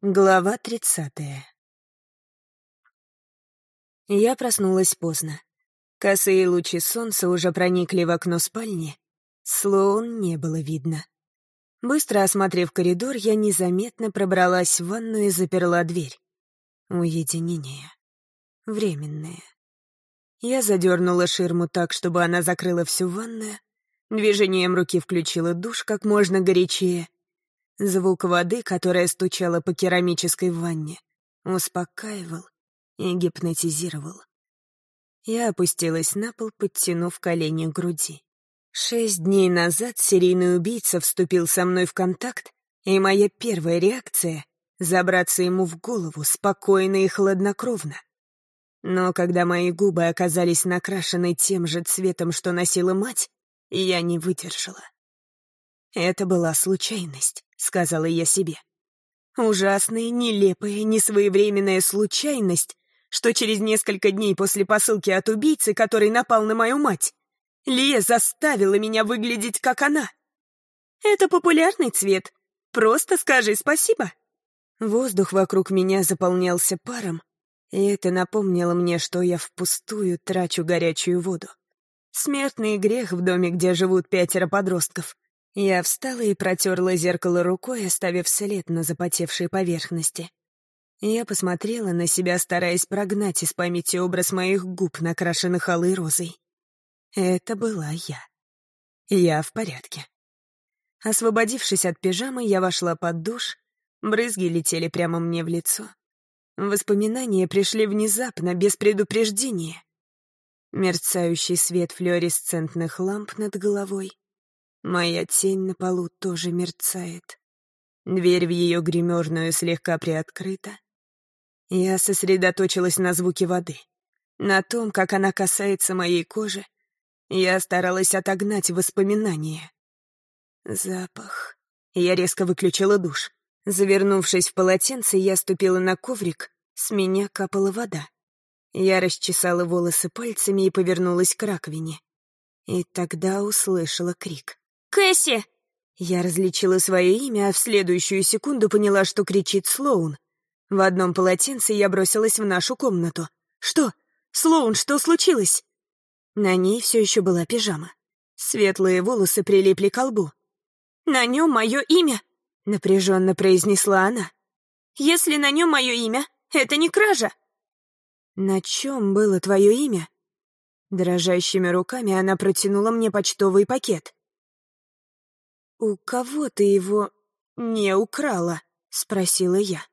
Глава тридцатая Я проснулась поздно. Косые лучи солнца уже проникли в окно спальни. Слоун не было видно. Быстро осмотрев коридор, я незаметно пробралась в ванную и заперла дверь. Уединение. Временное. Я задернула ширму так, чтобы она закрыла всю ванную. Движением руки включила душ как можно горячее — Звук воды, которая стучала по керамической ванне, успокаивал и гипнотизировал. Я опустилась на пол, подтянув колени к груди. Шесть дней назад серийный убийца вступил со мной в контакт, и моя первая реакция — забраться ему в голову спокойно и хладнокровно. Но когда мои губы оказались накрашены тем же цветом, что носила мать, я не выдержала. Это была случайность. — сказала я себе. Ужасная, нелепая, несвоевременная случайность, что через несколько дней после посылки от убийцы, который напал на мою мать, Лия заставила меня выглядеть как она. Это популярный цвет. Просто скажи спасибо. Воздух вокруг меня заполнялся паром, и это напомнило мне, что я впустую трачу горячую воду. Смертный грех в доме, где живут пятеро подростков — я встала и протерла зеркало рукой, оставив след на запотевшей поверхности. Я посмотрела на себя, стараясь прогнать из памяти образ моих губ, накрашенных алой розой. Это была я. Я в порядке. Освободившись от пижамы, я вошла под душ, брызги летели прямо мне в лицо. Воспоминания пришли внезапно, без предупреждения. Мерцающий свет флуоресцентных ламп над головой, Моя тень на полу тоже мерцает. Дверь в ее гримерную слегка приоткрыта. Я сосредоточилась на звуке воды, на том, как она касается моей кожи. Я старалась отогнать воспоминания. Запах. Я резко выключила душ. Завернувшись в полотенце, я ступила на коврик, с меня капала вода. Я расчесала волосы пальцами и повернулась к раковине. И тогда услышала крик. «Кэсси!» Я различила свое имя, а в следующую секунду поняла, что кричит Слоун. В одном полотенце я бросилась в нашу комнату. «Что? Слоун, что случилось?» На ней все еще была пижама. Светлые волосы прилипли к лбу. «На нем мое имя!» — напряженно произнесла она. «Если на нем мое имя, это не кража!» «На чем было твое имя?» Дрожащими руками она протянула мне почтовый пакет. «У кого ты его не украла?» — спросила я.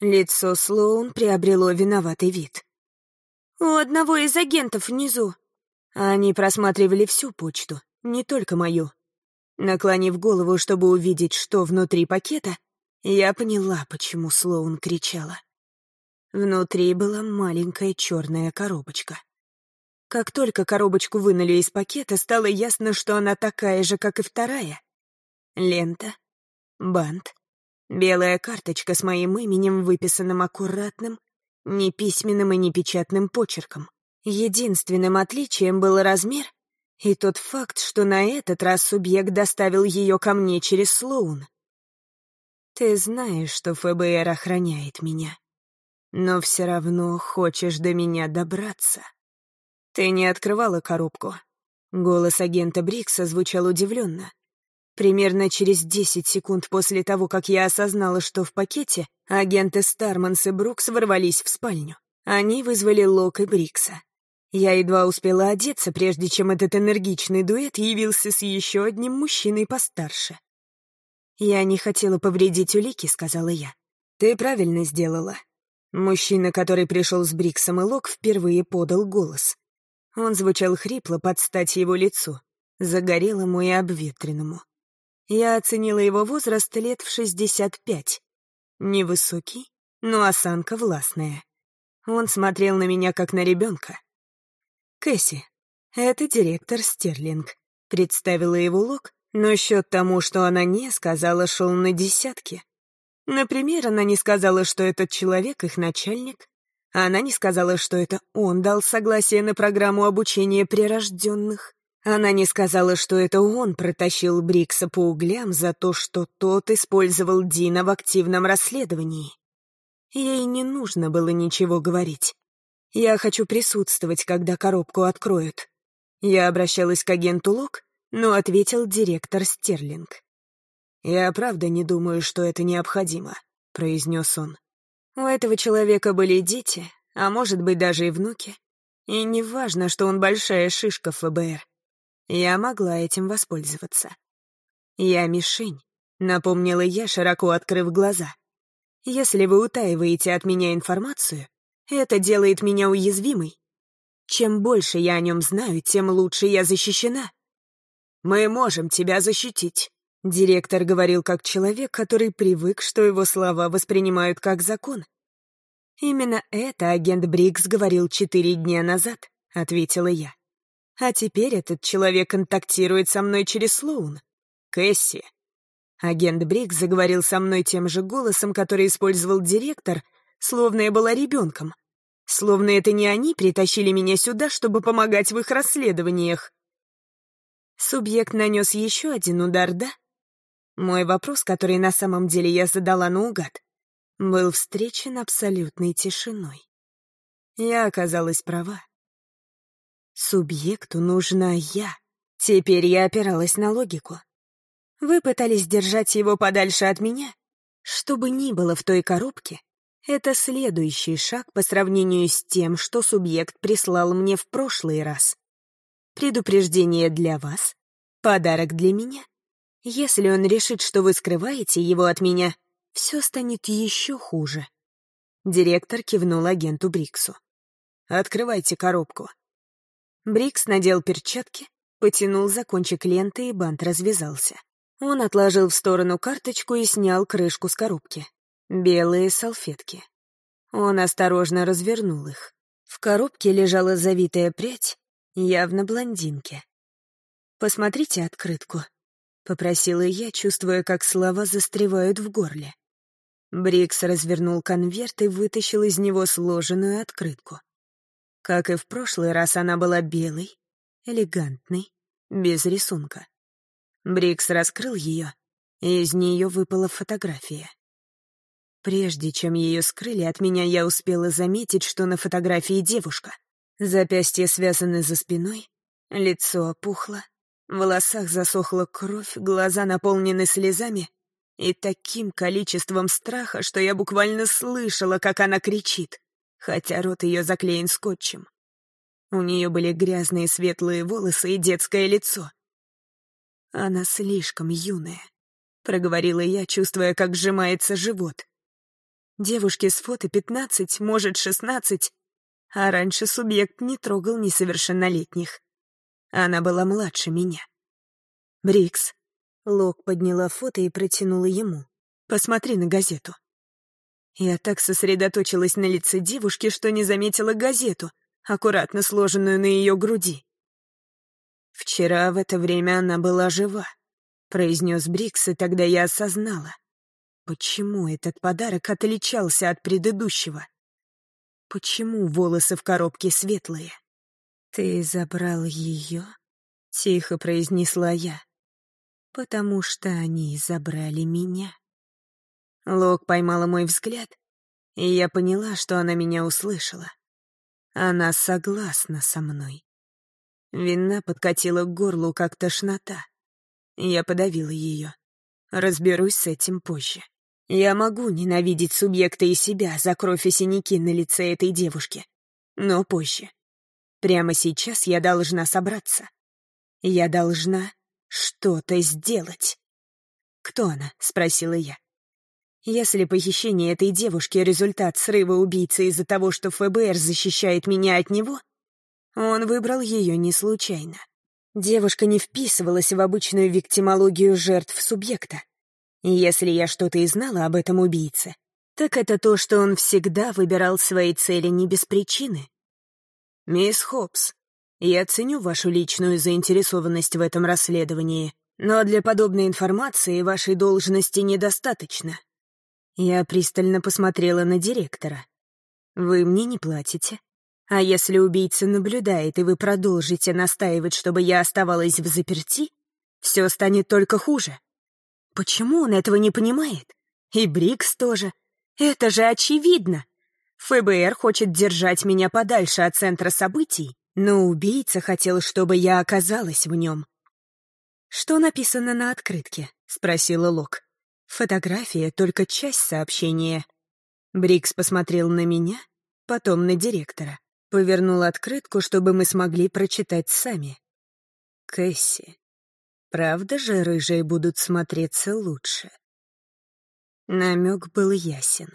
Лицо Слоун приобрело виноватый вид. «У одного из агентов внизу». Они просматривали всю почту, не только мою. Наклонив голову, чтобы увидеть, что внутри пакета, я поняла, почему Слоун кричала. Внутри была маленькая черная коробочка. Как только коробочку вынули из пакета, стало ясно, что она такая же, как и вторая. Лента, бант, белая карточка с моим именем, выписанным аккуратным, не письменным и не печатным почерком. Единственным отличием был размер и тот факт, что на этот раз субъект доставил ее ко мне через Слоун. Ты знаешь, что ФБР охраняет меня, но все равно хочешь до меня добраться. Ты не открывала коробку. Голос агента Брикса звучал удивленно. Примерно через 10 секунд после того, как я осознала, что в пакете, агенты Старманс и Брукс ворвались в спальню. Они вызвали Лок и Брикса. Я едва успела одеться, прежде чем этот энергичный дуэт явился с еще одним мужчиной постарше. «Я не хотела повредить улики», — сказала я. «Ты правильно сделала». Мужчина, который пришел с Бриксом и Лок, впервые подал голос. Он звучал хрипло под стать его лицу, загорелому и обветренному. Я оценила его возраст лет в 65. Невысокий, но осанка властная. Он смотрел на меня, как на ребенка. «Кэсси, это директор Стерлинг», — представила его Лок, но счет тому, что она не сказала, шел на десятки. Например, она не сказала, что этот человек их начальник. Она не сказала, что это он дал согласие на программу обучения прирожденных. Она не сказала, что это он протащил Брикса по углям за то, что тот использовал Дина в активном расследовании. Ей не нужно было ничего говорить. Я хочу присутствовать, когда коробку откроют. Я обращалась к агенту Лок, но ответил директор Стерлинг. «Я правда не думаю, что это необходимо», — произнес он. У этого человека были дети, а может быть даже и внуки. И не важно, что он большая шишка ФБР. Я могла этим воспользоваться. Я мишень, напомнила я, широко открыв глаза. Если вы утаиваете от меня информацию, это делает меня уязвимой. Чем больше я о нем знаю, тем лучше я защищена. Мы можем тебя защитить. Директор говорил как человек, который привык, что его слова воспринимают как закон. «Именно это агент Брикс говорил четыре дня назад», — ответила я. «А теперь этот человек контактирует со мной через Слоун. Кэсси». Агент Брикс заговорил со мной тем же голосом, который использовал директор, словно я была ребенком. Словно это не они притащили меня сюда, чтобы помогать в их расследованиях. Субъект нанес еще один удар, да? Мой вопрос, который на самом деле я задала наугад, был встречен абсолютной тишиной. Я оказалась права. Субъекту нужна я. Теперь я опиралась на логику. Вы пытались держать его подальше от меня? Что бы ни было в той коробке, это следующий шаг по сравнению с тем, что субъект прислал мне в прошлый раз. Предупреждение для вас, подарок для меня. Если он решит, что вы скрываете его от меня, все станет еще хуже. Директор кивнул агенту Бриксу. «Открывайте коробку». Брикс надел перчатки, потянул за кончик ленты, и бант развязался. Он отложил в сторону карточку и снял крышку с коробки. Белые салфетки. Он осторожно развернул их. В коробке лежала завитая прядь, явно блондинки. «Посмотрите открытку», — попросила я, чувствуя, как слова застревают в горле. Брикс развернул конверт и вытащил из него сложенную открытку. Как и в прошлый раз, она была белой, элегантной, без рисунка. Брикс раскрыл ее, и из нее выпала фотография. Прежде чем ее скрыли от меня, я успела заметить, что на фотографии девушка. Запястья связаны за спиной, лицо опухло, в волосах засохла кровь, глаза наполнены слезами и таким количеством страха, что я буквально слышала, как она кричит, хотя рот ее заклеен скотчем. У нее были грязные светлые волосы и детское лицо. Она слишком юная, проговорила я, чувствуя, как сжимается живот. Девушке с фото пятнадцать, может, шестнадцать, а раньше субъект не трогал несовершеннолетних. Она была младше меня. «Брикс». Лок подняла фото и протянула ему. «Посмотри на газету». Я так сосредоточилась на лице девушки, что не заметила газету, аккуратно сложенную на ее груди. «Вчера в это время она была жива», — произнес Брикс, и тогда я осознала. Почему этот подарок отличался от предыдущего? Почему волосы в коробке светлые? «Ты забрал ее?» — тихо произнесла я. «Потому что они забрали меня». Лок поймала мой взгляд, и я поняла, что она меня услышала. Она согласна со мной. Вина подкатила к горлу, как тошнота. Я подавила ее. Разберусь с этим позже. Я могу ненавидеть субъекта и себя за кровь и синяки на лице этой девушки. Но позже. Прямо сейчас я должна собраться. Я должна что-то сделать. «Кто она?» — спросила я. Если похищение этой девушки — результат срыва убийцы из-за того, что ФБР защищает меня от него, он выбрал ее не случайно. Девушка не вписывалась в обычную виктимологию жертв субъекта. Если я что-то и знала об этом убийце, так это то, что он всегда выбирал свои цели не без причины. «Мисс Хопс, я ценю вашу личную заинтересованность в этом расследовании, но для подобной информации вашей должности недостаточно». Я пристально посмотрела на директора. «Вы мне не платите, а если убийца наблюдает, и вы продолжите настаивать, чтобы я оставалась в заперти, все станет только хуже. Почему он этого не понимает? И Брикс тоже. Это же очевидно! ФБР хочет держать меня подальше от центра событий, но убийца хотел, чтобы я оказалась в нем. «Что написано на открытке?» — спросила Лок. «Фотография — только часть сообщения». Брикс посмотрел на меня, потом на директора. Повернул открытку, чтобы мы смогли прочитать сами. «Кэсси, правда же рыжие будут смотреться лучше?» Намек был ясен.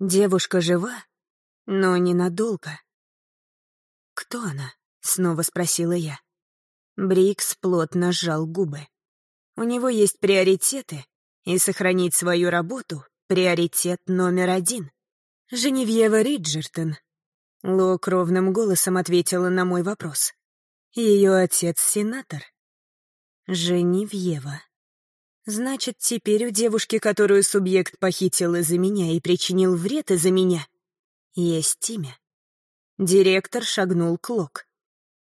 Девушка жива, но ненадолго. «Кто она?» — снова спросила я. Брикс плотно сжал губы. У него есть приоритеты, и сохранить свою работу — приоритет номер один. Женевьева Риджертон. Лок ровным голосом ответила на мой вопрос. Ее отец — сенатор. Женевьева. Значит, теперь у девушки, которую субъект похитил из-за меня и причинил вред из-за меня, есть имя. Директор шагнул к Лок.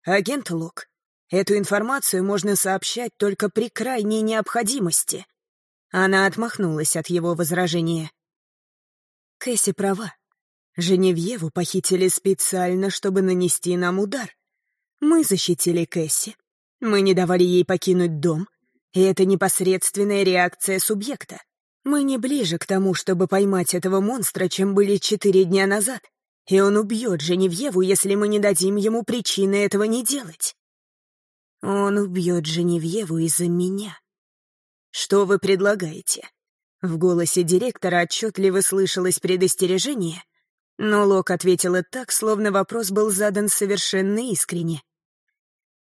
«Агент Лок, Эту информацию можно сообщать только при крайней необходимости. Она отмахнулась от его возражения. Кэсси права. Женевьеву похитили специально, чтобы нанести нам удар. Мы защитили Кэсси. Мы не давали ей покинуть дом. И это непосредственная реакция субъекта. Мы не ближе к тому, чтобы поймать этого монстра, чем были четыре дня назад. И он убьет Женевьеву, если мы не дадим ему причины этого не делать. Он убьет Женевьеву из-за меня. Что вы предлагаете? В голосе директора отчетливо слышалось предостережение, но Лок ответила так, словно вопрос был задан совершенно искренне.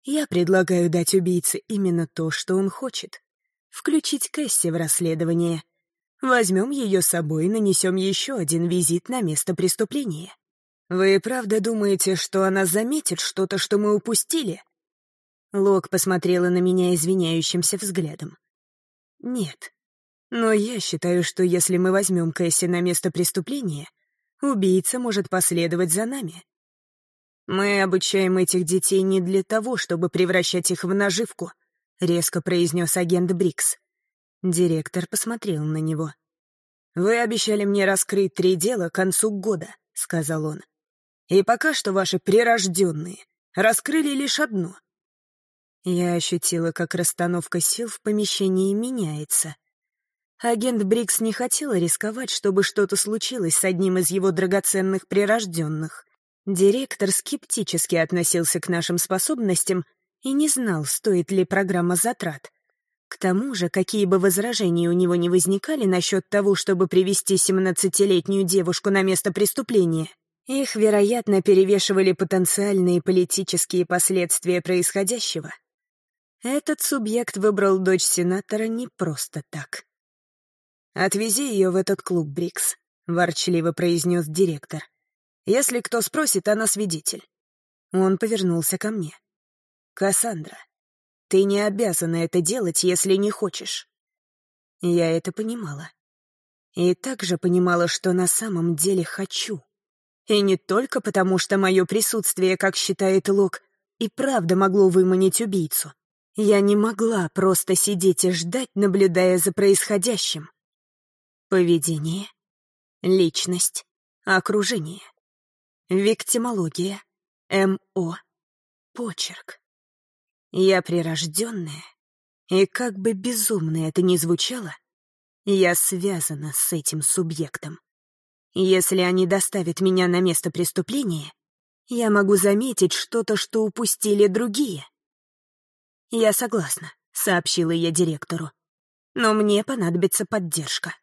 Я предлагаю дать убийце именно то, что он хочет. Включить Кэсси в расследование. Возьмем ее с собой и нанесем еще один визит на место преступления. Вы правда думаете, что она заметит что-то, что мы упустили? Лок посмотрела на меня извиняющимся взглядом. «Нет. Но я считаю, что если мы возьмем Кэсси на место преступления, убийца может последовать за нами. Мы обучаем этих детей не для того, чтобы превращать их в наживку», — резко произнес агент Брикс. Директор посмотрел на него. «Вы обещали мне раскрыть три дела к концу года», — сказал он. «И пока что ваши прирожденные раскрыли лишь одно — я ощутила, как расстановка сил в помещении меняется. Агент Брикс не хотела рисковать, чтобы что-то случилось с одним из его драгоценных прирожденных. Директор скептически относился к нашим способностям и не знал, стоит ли программа затрат. К тому же, какие бы возражения у него не возникали насчет того, чтобы привести 17-летнюю девушку на место преступления, их, вероятно, перевешивали потенциальные политические последствия происходящего — этот субъект выбрал дочь сенатора не просто так. «Отвези ее в этот клуб, Брикс», — ворчливо произнес директор. «Если кто спросит, она свидетель». Он повернулся ко мне. «Кассандра, ты не обязана это делать, если не хочешь». Я это понимала. И также понимала, что на самом деле хочу. И не только потому, что мое присутствие, как считает Лок, и правда могло выманить убийцу. Я не могла просто сидеть и ждать, наблюдая за происходящим. Поведение, личность, окружение, виктимология, МО, почерк. Я прирожденная, и как бы безумно это ни звучало, я связана с этим субъектом. Если они доставят меня на место преступления, я могу заметить что-то, что упустили другие — «Я согласна», — сообщила я директору. «Но мне понадобится поддержка».